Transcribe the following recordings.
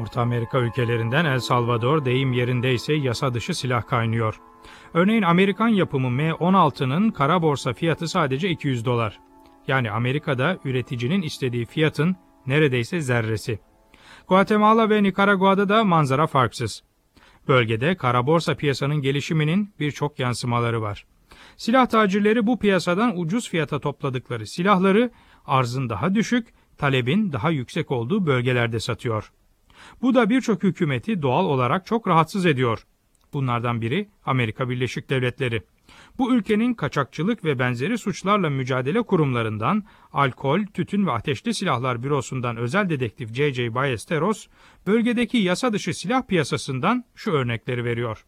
Orta Amerika ülkelerinden El Salvador deyim yerindeyse yasa dışı silah kaynıyor. Örneğin Amerikan yapımı M16'nın kara borsa fiyatı sadece 200 dolar. Yani Amerika'da üreticinin istediği fiyatın neredeyse zerresi. Guatemala ve Nikaragua'da da manzara farksız. Bölgede kara borsa piyasanın gelişiminin birçok yansımaları var. Silah tacirleri bu piyasadan ucuz fiyata topladıkları silahları arzın daha düşük, talebin daha yüksek olduğu bölgelerde satıyor. Bu da birçok hükümeti doğal olarak çok rahatsız ediyor. Bunlardan biri Amerika Birleşik Devletleri. Bu ülkenin kaçakçılık ve benzeri suçlarla mücadele kurumlarından, alkol, tütün ve ateşli silahlar bürosundan özel dedektif J.J. Ballesteros, bölgedeki yasa dışı silah piyasasından şu örnekleri veriyor.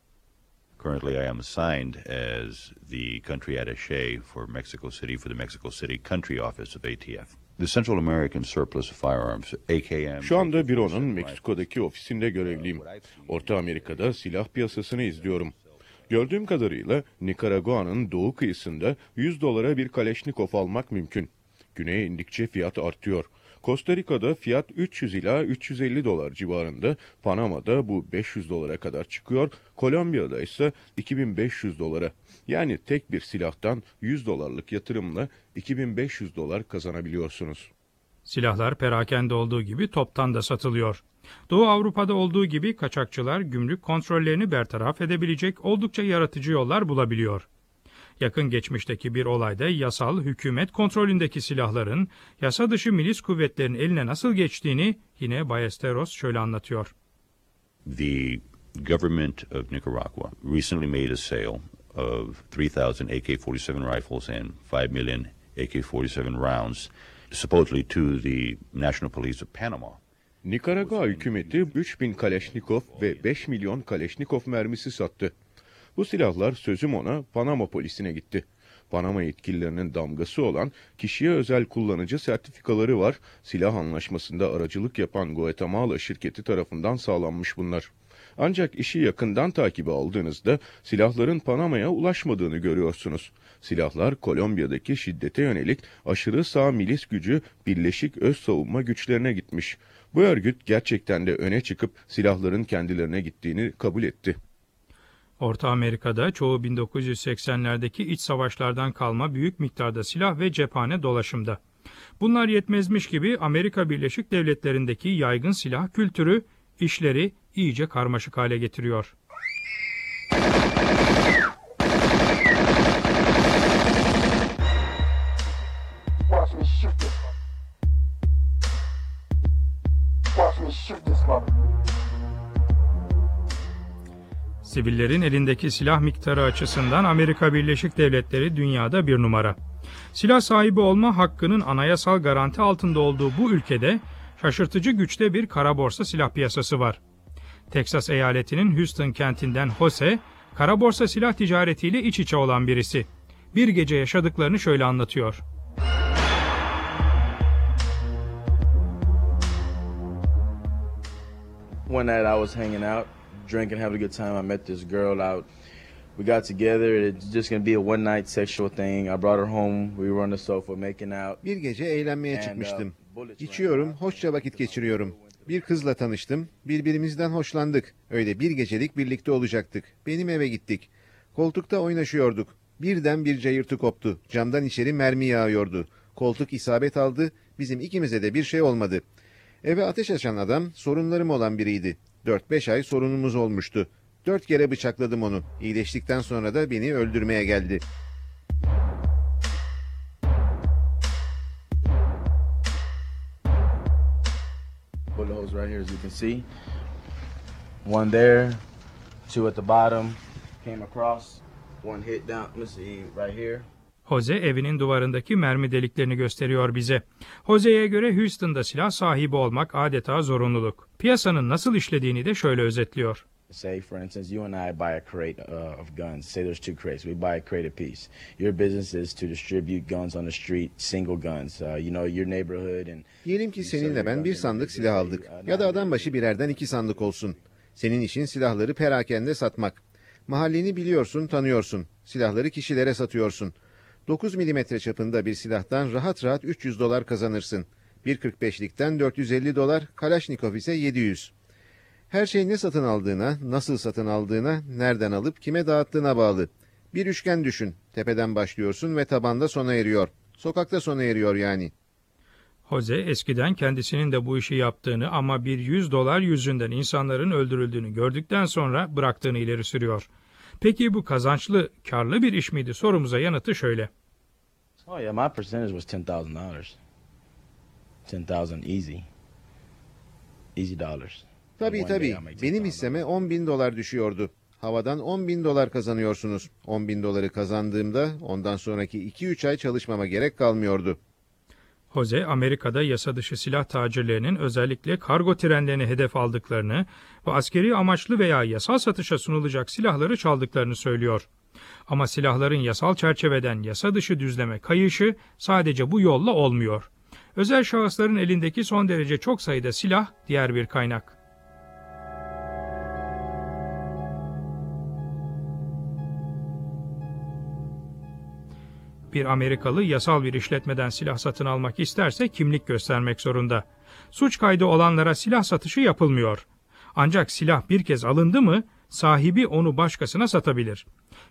Currently, I am assigned as the country attaché for Mexico City for the Mexico City Country Office of ATF. The Central American Surplus of Firearms, AKM... Şu anda büronun Meksiko'daki ofisinde görevliyim. Orta Amerika'da silah piyasasını izliyorum. Gördüğüm kadarıyla Nikaragua'nın doğu kıyısında 100 dolara bir Kaleşnikov almak mümkün. Güneye indikçe fiyat artıyor. Costa Rica'da fiyat 300 ila 350 dolar civarında, Panama'da bu 500 dolara kadar çıkıyor, Kolombiya'da ise 2500 dolara. Yani tek bir silahtan 100 dolarlık yatırımla 2500 dolar kazanabiliyorsunuz. Silahlar perakende olduğu gibi toptan da satılıyor. Doğu Avrupa'da olduğu gibi kaçakçılar gümrük kontrollerini bertaraf edebilecek oldukça yaratıcı yollar bulabiliyor. Yakın geçmişteki bir olayda yasal hükümet kontrolündeki silahların yasa dışı milis kuvvetlerin eline nasıl geçtiğini yine Ballesteros şöyle anlatıyor. The government of Nicaragua recently made a sale of 3000 AK-47 rifles and 5 million AK-47 rounds supposedly to the National Police of Panama. Nikaragua hükümeti 3000 Kaleşnikov ve 5 milyon Kaleşnikov mermisi sattı. Bu silahlar sözüm ona Panama polisine gitti. Panama yetkililerinin damgası olan kişiye özel kullanıcı sertifikaları var. Silah anlaşmasında aracılık yapan Guatemala şirketi tarafından sağlanmış bunlar. Ancak işi yakından takibi aldığınızda silahların Panama'ya ulaşmadığını görüyorsunuz. Silahlar Kolombiya'daki şiddete yönelik aşırı sağ milis gücü Birleşik Öz Savunma Güçlerine gitmiş. Bu örgüt gerçekten de öne çıkıp silahların kendilerine gittiğini kabul etti. Orta Amerika'da çoğu 1980'lerdeki iç savaşlardan kalma büyük miktarda silah ve cephane dolaşımda. Bunlar yetmezmiş gibi Amerika Birleşik Devletleri'ndeki yaygın silah kültürü işleri iyice karmaşık hale getiriyor. Sivillerin elindeki silah miktarı açısından Amerika Birleşik Devletleri dünyada bir numara. Silah sahibi olma hakkının anayasal garanti altında olduğu bu ülkede şaşırtıcı güçte bir kara borsa silah piyasası var. Teksas eyaletinin Houston kentinden Jose, kara borsa silah ticaretiyle iç içe olan birisi. Bir gece yaşadıklarını şöyle anlatıyor. One night I was hanging out, drinking, having a good time. I met this girl out. We got together. It's just gonna be a one night sexual thing. I brought her home. We were on the sofa making out. Bir gece eğlenmeye uh, çıkmıştım. İçiyorum, hoşça vakit geçiriyorum. Bir kızla tanıştım, birbirimizden hoşlandık. Öyle bir gecelik birlikte olacaktık. Benim eve gittik. Koltukta oynaşıyorduk. Birden bir cayırtı koptu. Camdan içeri mermi yağıyordu. Koltuk isabet aldı. Bizim ikimize de bir şey olmadı. Eve ateş açan adam sorunlarım olan biriydi. 4-5 ay sorunumuz olmuştu. Dört kere bıçakladım onu. İyileştikten sonra da beni öldürmeye geldi. Bullet holes right here, as you can see. One there, two at the bottom. Came across. One hit down. Let's see, right here. Jose evinin duvarındaki mermi deliklerini gösteriyor bize. Jose'ye göre Houston'da silah sahibi olmak adeta zorunluluk. Piyasanın nasıl işlediğini de şöyle özetliyor. Say, for instance, you and I buy a crate uh, of guns. Say there's two crates. We buy a crate apiece. Your business is to distribute guns on the street, single guns. Uh, you know, your neighborhood and... Diyelim ki seninle ben bir sandık silah aldık. Ya da adam başı birerden iki sandık olsun. Senin işin silahları perakende satmak. Mahalleni biliyorsun, tanıyorsun. Silahları kişilere satıyorsun. 9 milimetre çapında bir silahtan rahat rahat 300 dolar kazanırsın. 1.45'likten 450 dolar, Kalaşnikov ise 700. Her şey ne satın aldığına, nasıl satın aldığına, nereden alıp kime dağıttığına bağlı. Bir üçgen düşün. Tepeden başlıyorsun ve tabanda sona eriyor. Sokakta sona eriyor yani. Jose eskiden kendisinin de bu işi yaptığını ama bir 100 dolar yüzünden insanların öldürüldüğünü gördükten sonra bıraktığını ileri sürüyor. Peki bu kazançlı, karlı bir iş miydi sorumuza yanıtı şöyle. Oh yeah, my percentage was ten thousand dollars. Ten thousand easy. Easy dollars. Tabii tabii. Benim $10,000. hisseme 10 bin dolar düşüyordu. Havadan 10 bin dolar kazanıyorsunuz. 10 bin doları kazandığımda ondan sonraki 2-3 ay çalışmama gerek kalmıyordu. Jose, Amerika'da yasa dışı silah tacirlerinin özellikle kargo trenlerini hedef aldıklarını ve askeri amaçlı veya yasal satışa sunulacak silahları çaldıklarını söylüyor. Ama silahların yasal çerçeveden yasa dışı düzleme kayışı sadece bu yolla olmuyor. Özel şahısların elindeki son derece çok sayıda silah diğer bir kaynak. Bir Amerikalı yasal bir işletmeden silah satın almak isterse kimlik göstermek zorunda. Suç kaydı olanlara silah satışı yapılmıyor. Ancak silah bir kez alındı mı sahibi onu başkasına satabilir.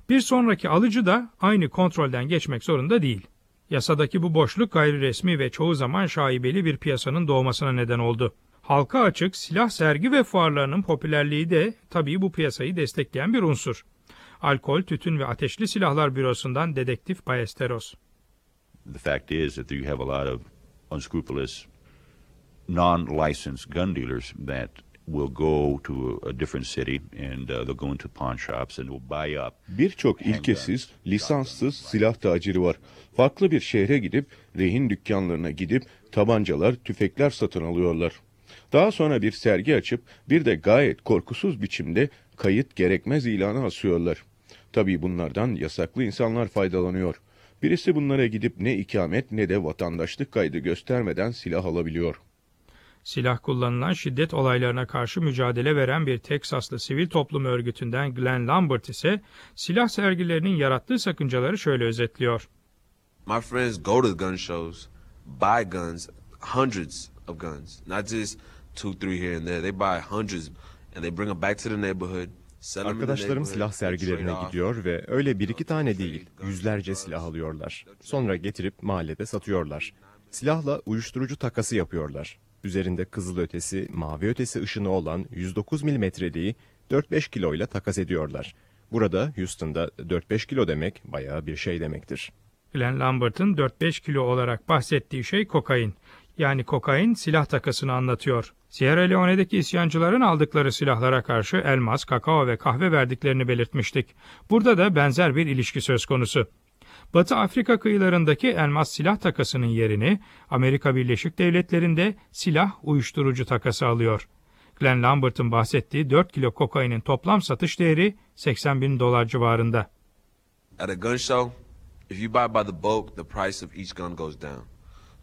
Bir sonraki alıcı da aynı kontrolden geçmek zorunda değil. Yasadaki bu boşluk gayri resmi ve çoğu zaman şaibeli bir piyasanın doğmasına neden oldu. Halka açık silah sergi ve fuarlarının popülerliği de tabii bu piyasayı destekleyen bir unsur. Alkol, Tütün ve Ateşli Silahlar Bürosu'ndan Dedektif Ballesteros. The fact is that you have a lot of unscrupulous, non-licensed gun dealers that will go to a different city and uh, they'll go into pawn shops and will buy up Birçok ilkesiz, lisanssız silah taciri var. Farklı bir şehre gidip, rehin dükkanlarına gidip tabancalar, tüfekler satın alıyorlar. Daha sonra bir sergi açıp bir de gayet korkusuz biçimde kayıt gerekmez ilanı asıyorlar. Tabii bunlardan yasaklı insanlar faydalanıyor. Birisi bunlara gidip ne ikamet ne de vatandaşlık kaydı göstermeden silah alabiliyor. Silah kullanılan şiddet olaylarına karşı mücadele veren bir Teksaslı sivil toplum örgütünden Glenn Lambert ise silah sergilerinin yarattığı sakıncaları şöyle özetliyor. My friends go to gun shows, buy guns, hundreds of guns, not just two, three here and there. They buy hundreds and they bring them back to the neighborhood. Arkadaşlarım silah sergilerine gidiyor ve öyle bir iki tane değil, yüzlerce silah alıyorlar. Sonra getirip mahallede satıyorlar. Silahla uyuşturucu takası yapıyorlar. Üzerinde kızılötesi, mavi ötesi ışını olan 109 milimetreliği 4-5 kiloyla takas ediyorlar. Burada Houston'da 4-5 kilo demek bayağı bir şey demektir. Glenn Lambert'ın 4-5 kilo olarak bahsettiği şey kokain. Yani kokain silah takasını anlatıyor. Sierra Leone'deki isyancıların aldıkları silahlara karşı elmas, kakao ve kahve verdiklerini belirtmiştik. Burada da benzer bir ilişki söz konusu. Batı Afrika kıyılarındaki elmas silah takasının yerini Amerika Birleşik Devletleri'nde silah uyuşturucu takası alıyor. Glenn Lambert'ın bahsettiği 4 kilo kokainin toplam satış değeri 80 bin dolar civarında. At a gun show, if you buy by the bulk, the price of each gun goes down.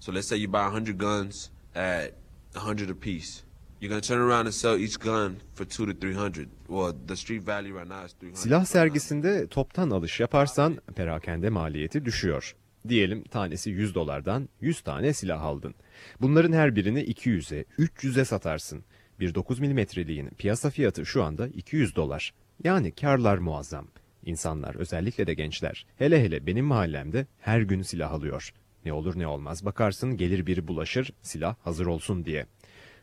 So let's say you buy 100 guns at 100 apiece. You're gonna turn around and sell each gun for two to 300. Well, the street value right now is 300. Silah sergisinde toptan alış yaparsan perakende maliyeti düşüyor. Diyelim tanesi 100 dolardan 100 tane silah aldın. Bunların her birini 200'e, 300'e satarsın. Bir 9 milimetreliğin piyasa fiyatı şu anda 200 dolar. Yani karlar muazzam. İnsanlar özellikle de gençler hele hele benim mahallemde her gün silah alıyor. Ne olur ne olmaz bakarsın gelir biri bulaşır silah hazır olsun diye.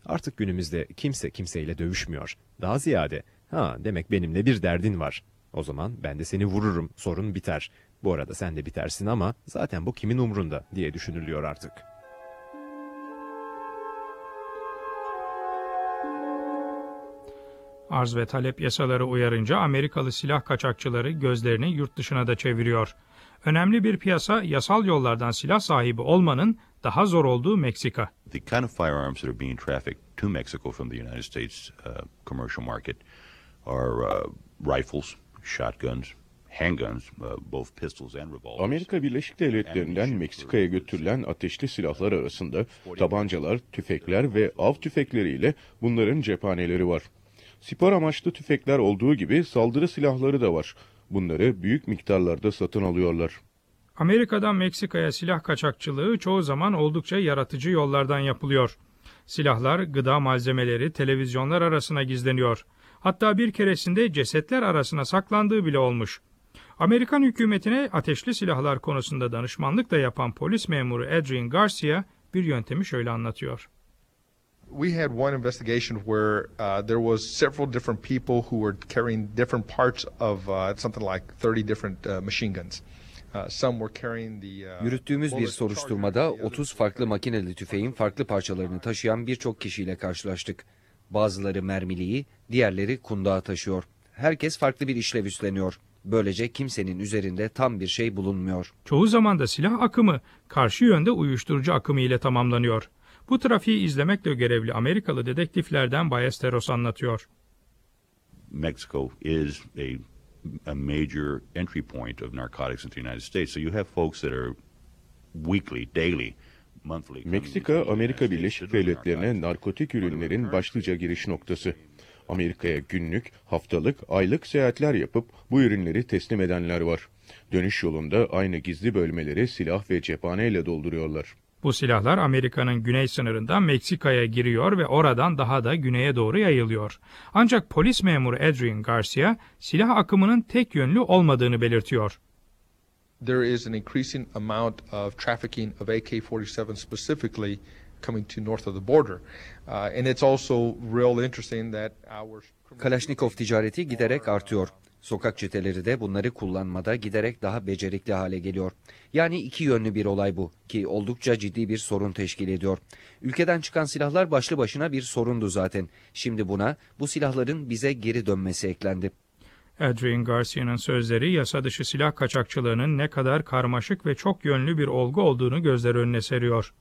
Artık günümüzde kimse kimseyle dövüşmüyor. Daha ziyade ha demek benimle bir derdin var. O zaman ben de seni vururum sorun biter. Bu arada sen de bitersin ama zaten bu kimin umrunda diye düşünülüyor artık. Arz ve talep yasaları uyarınca Amerikalı silah kaçakçıları gözlerini yurt dışına da çeviriyor. Önemli bir piyasa yasal yollardan silah sahibi olmanın daha zor olduğu Meksika. the kind of firearms that are being trafficked to Mexico from the United States uh, commercial market are uh, rifles, shotguns, handguns, uh, both pistols and revolvers. Amerika Birleşik Devletleri'nden Meksika'ya götürülen ateşli silahlar arasında tabancalar, tüfekler ve av tüfekleriyle bunların cephaneleri var. Spor amaçlı tüfekler olduğu gibi saldırı silahları da var. Bunları büyük miktarlarda satın alıyorlar. Amerika'dan Meksika'ya silah kaçakçılığı çoğu zaman oldukça yaratıcı yollardan yapılıyor. Silahlar, gıda malzemeleri, televizyonlar arasına gizleniyor. Hatta bir keresinde cesetler arasına saklandığı bile olmuş. Amerikan hükümetine ateşli silahlar konusunda danışmanlık da yapan polis memuru Adrian Garcia bir yöntemi şöyle anlatıyor. We had one investigation where uh, there was several different people who were carrying different parts of uh, something like 30 different uh, machine guns. Uh, some were carrying the, uh, Yürüttüğümüz bir soruşturmada charger, the 30 others farklı makineli tüfeğin farklı parçalarını taşıyan birçok kişiyle karşılaştık. Bazıları mermiliği, diğerleri kundağı taşıyor. Herkes farklı bir işlev üstleniyor. Böylece kimsenin üzerinde tam bir şey bulunmuyor. Çoğu zaman da silah akımı karşı yönde uyuşturucu akımı ile tamamlanıyor. Bu trafiği izlemekle görevli Amerikalı dedektiflerden Ballesteros anlatıyor. Mexico is a, a major entry point of narcotics into the United States. So you have folks that are weekly, daily, Meksika, Amerika Birleşik. Devletleri'ne narkotik ürünlerin başlıca giriş noktası. Amerika'ya günlük, haftalık, aylık seyahatler yapıp bu ürünleri teslim edenler var. Dönüş yolunda aynı gizli bölmeleri silah ve cephaneyle dolduruyorlar. Bu silahlar Amerika'nın güney sınırından Meksika'ya giriyor ve oradan daha da güneye doğru yayılıyor. Ancak polis memuru Adrian Garcia silah akımının tek yönlü olmadığını belirtiyor. There is an increasing amount of trafficking of AK-47 specifically coming to north of the border. Uh, and it's also real interesting that our... Kalaşnikov ticareti giderek artıyor. Sokak çeteleri de bunları kullanmada giderek daha becerikli hale geliyor. Yani iki yönlü bir olay bu ki oldukça ciddi bir sorun teşkil ediyor. Ülkeden çıkan silahlar başlı başına bir sorundu zaten. Şimdi buna bu silahların bize geri dönmesi eklendi. Adrian Garcia'nın sözleri yasa dışı silah kaçakçılığının ne kadar karmaşık ve çok yönlü bir olgu olduğunu gözler önüne seriyor.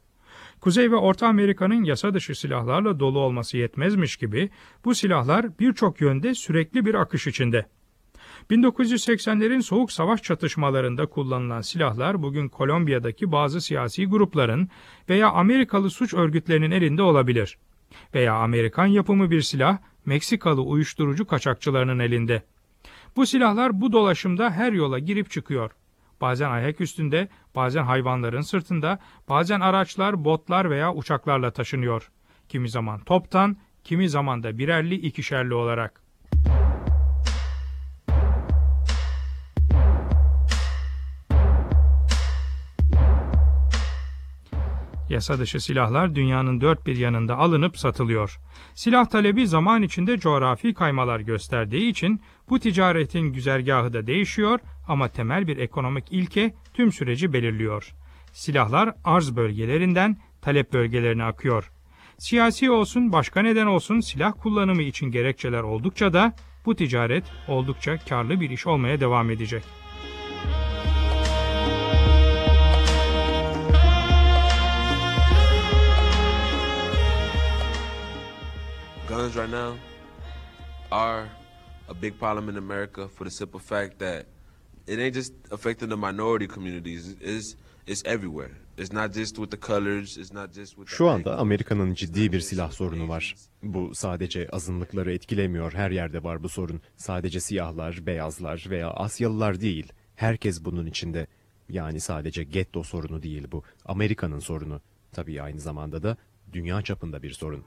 Kuzey ve Orta Amerika'nın yasa dışı silahlarla dolu olması yetmezmiş gibi bu silahlar birçok yönde sürekli bir akış içinde. 1980'lerin soğuk savaş çatışmalarında kullanılan silahlar bugün Kolombiya'daki bazı siyasi grupların veya Amerikalı suç örgütlerinin elinde olabilir. Veya Amerikan yapımı bir silah Meksikalı uyuşturucu kaçakçılarının elinde. Bu silahlar bu dolaşımda her yola girip çıkıyor. Bazen ayak üstünde, bazen hayvanların sırtında, bazen araçlar, botlar veya uçaklarla taşınıyor. Kimi zaman toptan, kimi zaman da birerli ikişerli olarak. Yasa dışı silahlar dünyanın dört bir yanında alınıp satılıyor. Silah talebi zaman içinde coğrafi kaymalar gösterdiği için bu ticaretin güzergahı da değişiyor ama temel bir ekonomik ilke tüm süreci belirliyor. Silahlar arz bölgelerinden talep bölgelerine akıyor. Siyasi olsun başka neden olsun silah kullanımı için gerekçeler oldukça da bu ticaret oldukça karlı bir iş olmaya devam edecek. Guns right now are a big problem in America for the simple fact that it ain't just affecting the minority communities. It's it's everywhere. It's not just with the colors. It's not just with. the Şu anda Amerika'nın ciddi bir silah sorunu var. Bu sadece azınlıkları etkilemiyor. Her yerde var bu sorun. Sadece siyahlar, beyazlar veya Asyalılar değil. Herkes bunun içinde. Yani sadece getto sorunu değil bu. Amerika'nın sorunu. Tabii aynı zamanda da dünya çapında bir sorun.